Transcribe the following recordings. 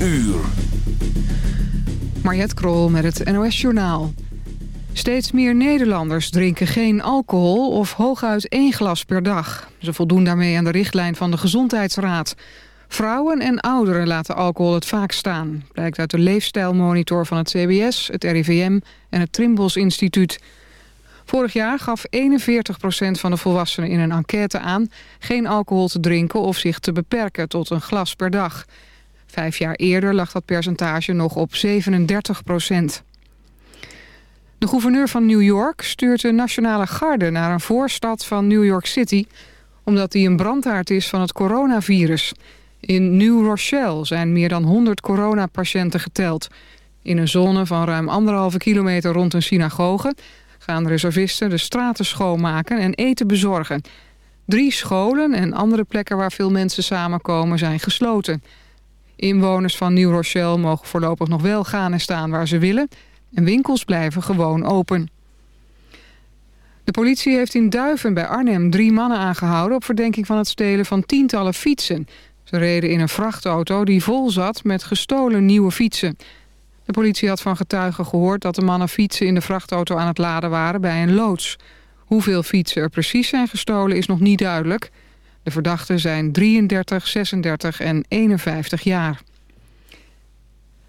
uur. Mariette Krol met het NOS Journaal. Steeds meer Nederlanders drinken geen alcohol of hooguit één glas per dag. Ze voldoen daarmee aan de richtlijn van de Gezondheidsraad. Vrouwen en ouderen laten alcohol het vaak staan. Blijkt uit de leefstijlmonitor van het CBS, het RIVM en het Trimbos Instituut. Vorig jaar gaf 41% van de volwassenen in een enquête aan... geen alcohol te drinken of zich te beperken tot een glas per dag. Vijf jaar eerder lag dat percentage nog op 37% De gouverneur van New York stuurt de nationale garde naar een voorstad van New York City... omdat die een brandhaard is van het coronavirus. In New Rochelle zijn meer dan 100 coronapatiënten geteld. In een zone van ruim anderhalve kilometer rond een synagoge gaan reservisten de straten schoonmaken en eten bezorgen. Drie scholen en andere plekken waar veel mensen samenkomen zijn gesloten. Inwoners van New Rochelle mogen voorlopig nog wel gaan en staan waar ze willen... en winkels blijven gewoon open. De politie heeft in Duiven bij Arnhem drie mannen aangehouden... op verdenking van het stelen van tientallen fietsen. Ze reden in een vrachtauto die vol zat met gestolen nieuwe fietsen... De politie had van getuigen gehoord dat de mannen fietsen in de vrachtauto aan het laden waren bij een loods. Hoeveel fietsen er precies zijn gestolen is nog niet duidelijk. De verdachten zijn 33, 36 en 51 jaar.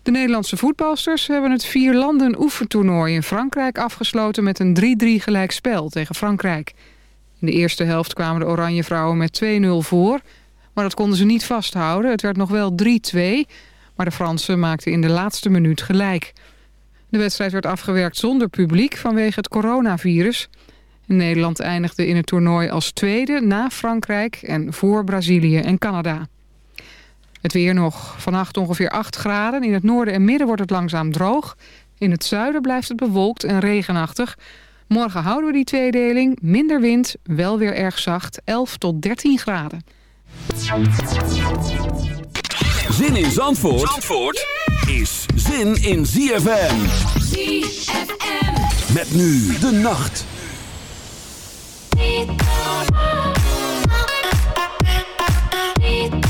De Nederlandse voetbalsters hebben het vier landen oefentoernooi in Frankrijk afgesloten met een 3-3 gelijkspel tegen Frankrijk. In de eerste helft kwamen de Oranje Vrouwen met 2-0 voor, maar dat konden ze niet vasthouden. Het werd nog wel 3-2 maar de Fransen maakten in de laatste minuut gelijk. De wedstrijd werd afgewerkt zonder publiek vanwege het coronavirus. Nederland eindigde in het toernooi als tweede na Frankrijk en voor Brazilië en Canada. Het weer nog. Vannacht ongeveer 8 graden. In het noorden en midden wordt het langzaam droog. In het zuiden blijft het bewolkt en regenachtig. Morgen houden we die tweedeling. Minder wind, wel weer erg zacht. 11 tot 13 graden. Zin in Zandvoort, Zandvoort is zin in ZFM. ZFM. Met nu de nacht. Niet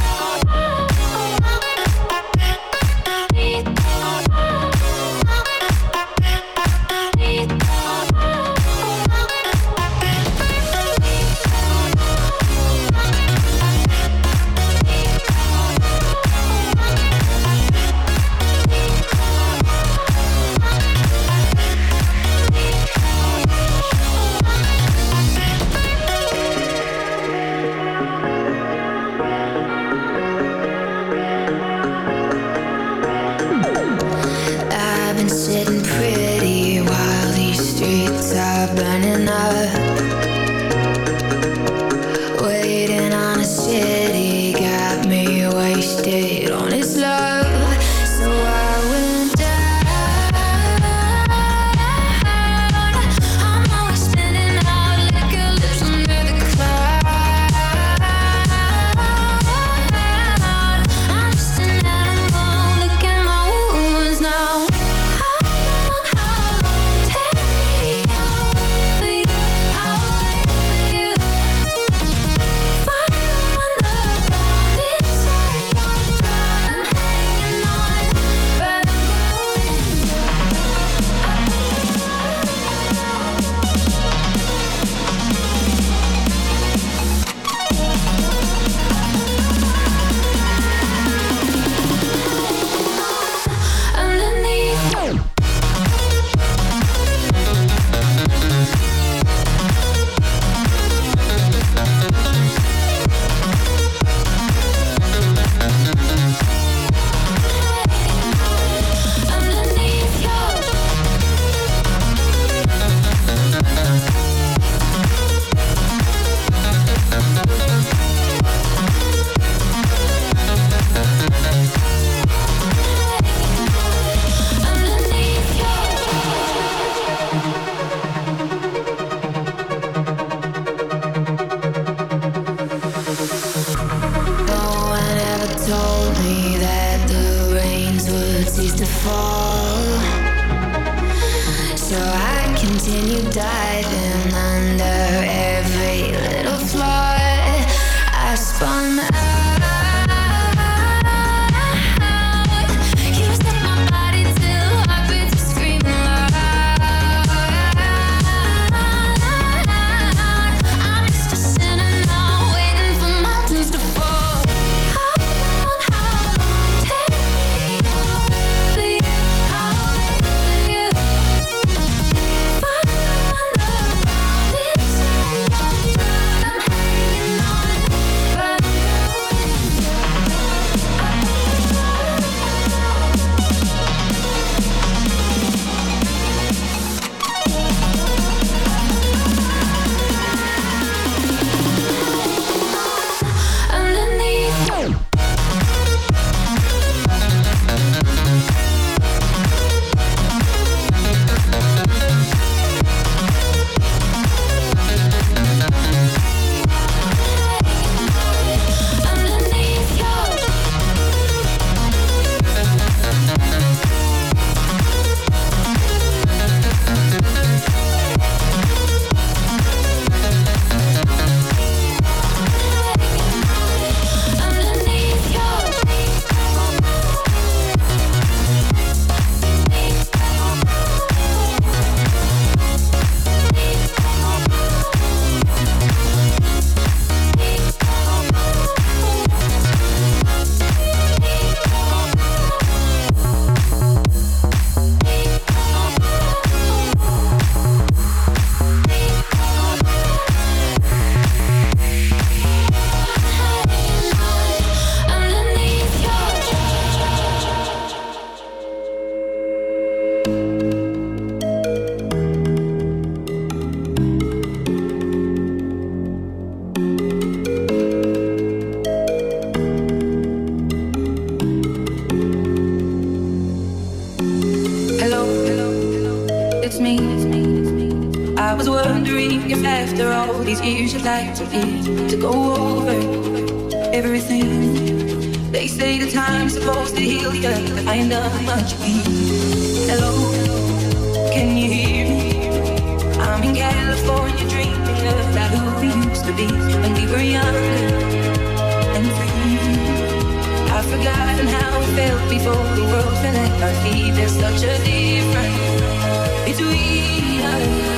for the world feeling like he there's such a difference between us.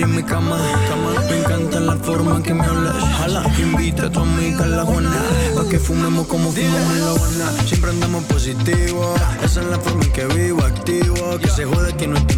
en mi cama. Me encanta la forma en que me hablas. Jala, invita a tu amiga a la Juana. Pa' que fumemos como fumamos en la Habana. Siempre andamos positivo. Esa es la forma en que vivo, activo. Que se jode que no estoy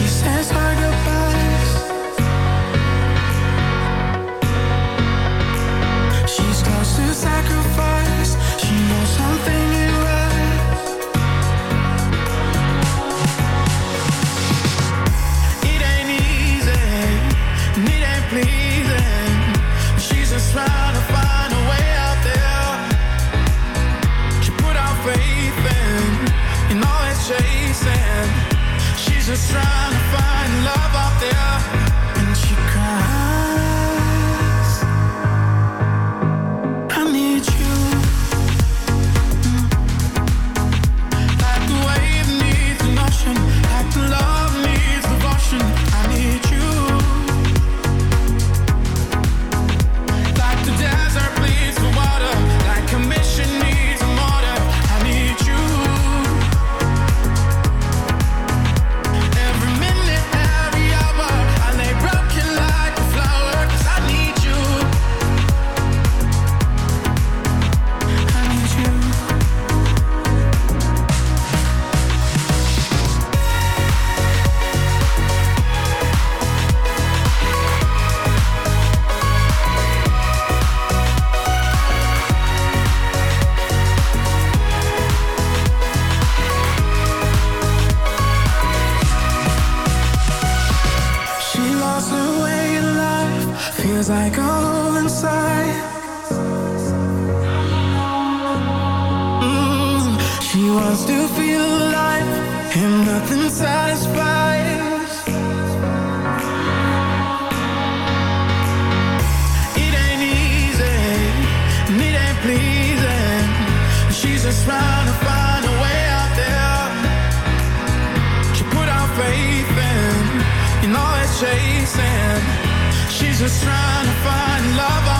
She says her pleasing. She's just trying to find a way out there. She put out faith in, in all that chasing. She's just trying to find love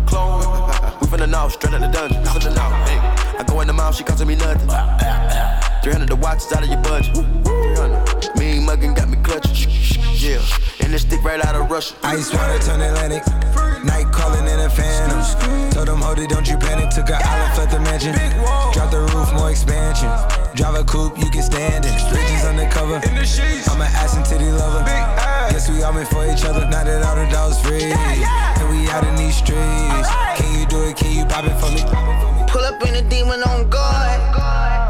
Clone. We finna know, straight out the dungeon. Finna know. Hey. I go in the mouth, she costing me nothing. 300 the watch is out of your budget. 300. Mean muggin' got me clutching. Yeah. And this stick right out of Russia. Ice water turn Atlantic. Night calling in a phantom. Told them, hold it, don't you panic. Took a island, left the mansion. Drop the roof, more expansion. Drive a coupe, you can stand it. Bridges undercover. I'm an ass and titty lover. Guess we all meant for each other. Now that all the dogs free. And we out in these streets. Can you do it? Can you pop it for me? Pull up in a demon on guard.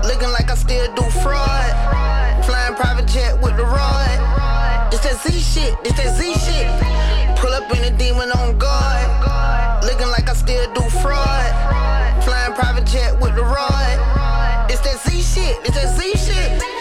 Looking like I still do fraud. Flying private jet with the rod. It's that Z shit, it's that Z shit. Pull up in a demon on guard. Looking like I still do fraud. Flying private jet with the rod. It's that Z shit, it's that Z shit.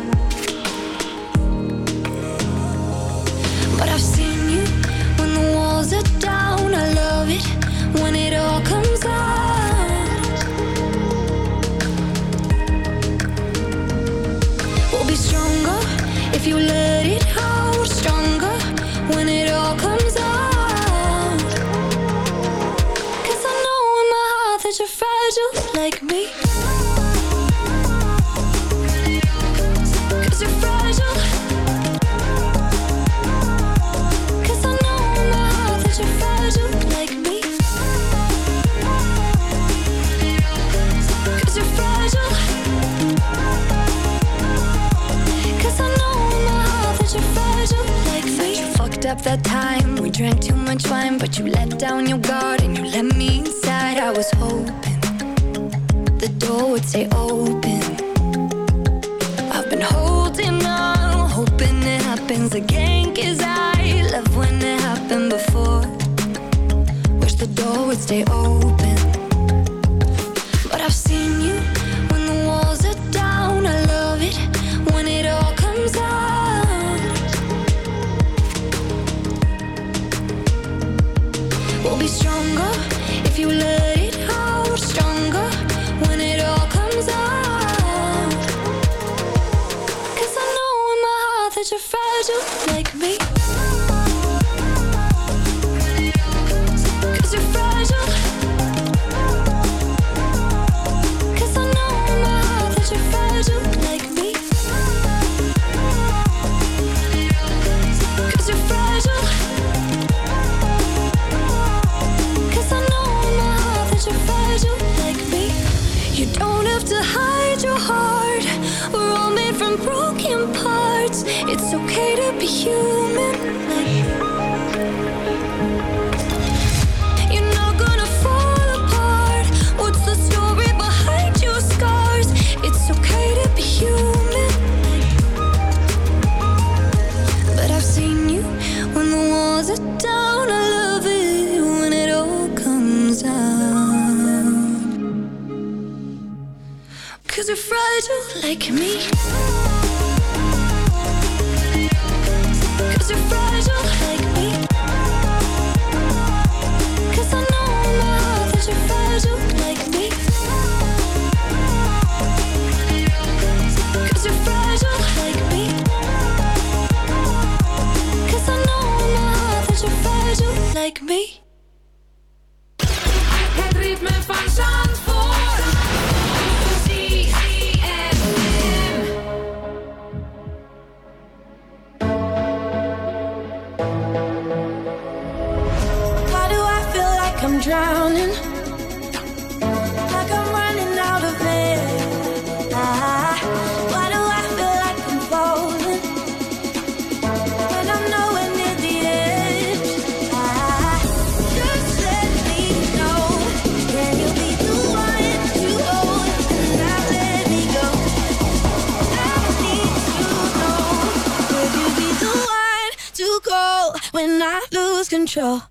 it down. I love it when it all comes out. We'll be stronger if you let it out. Stronger when it all comes out. I know in my heart that you're fragile like Cause they're fragile like me. Cause they're fragile like me. Cause I know in my heart that you're fragile like me. Cause you're fragile like me. Cause I know in my heart that you're fragile like me. Het ritme van zon lose control.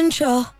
control.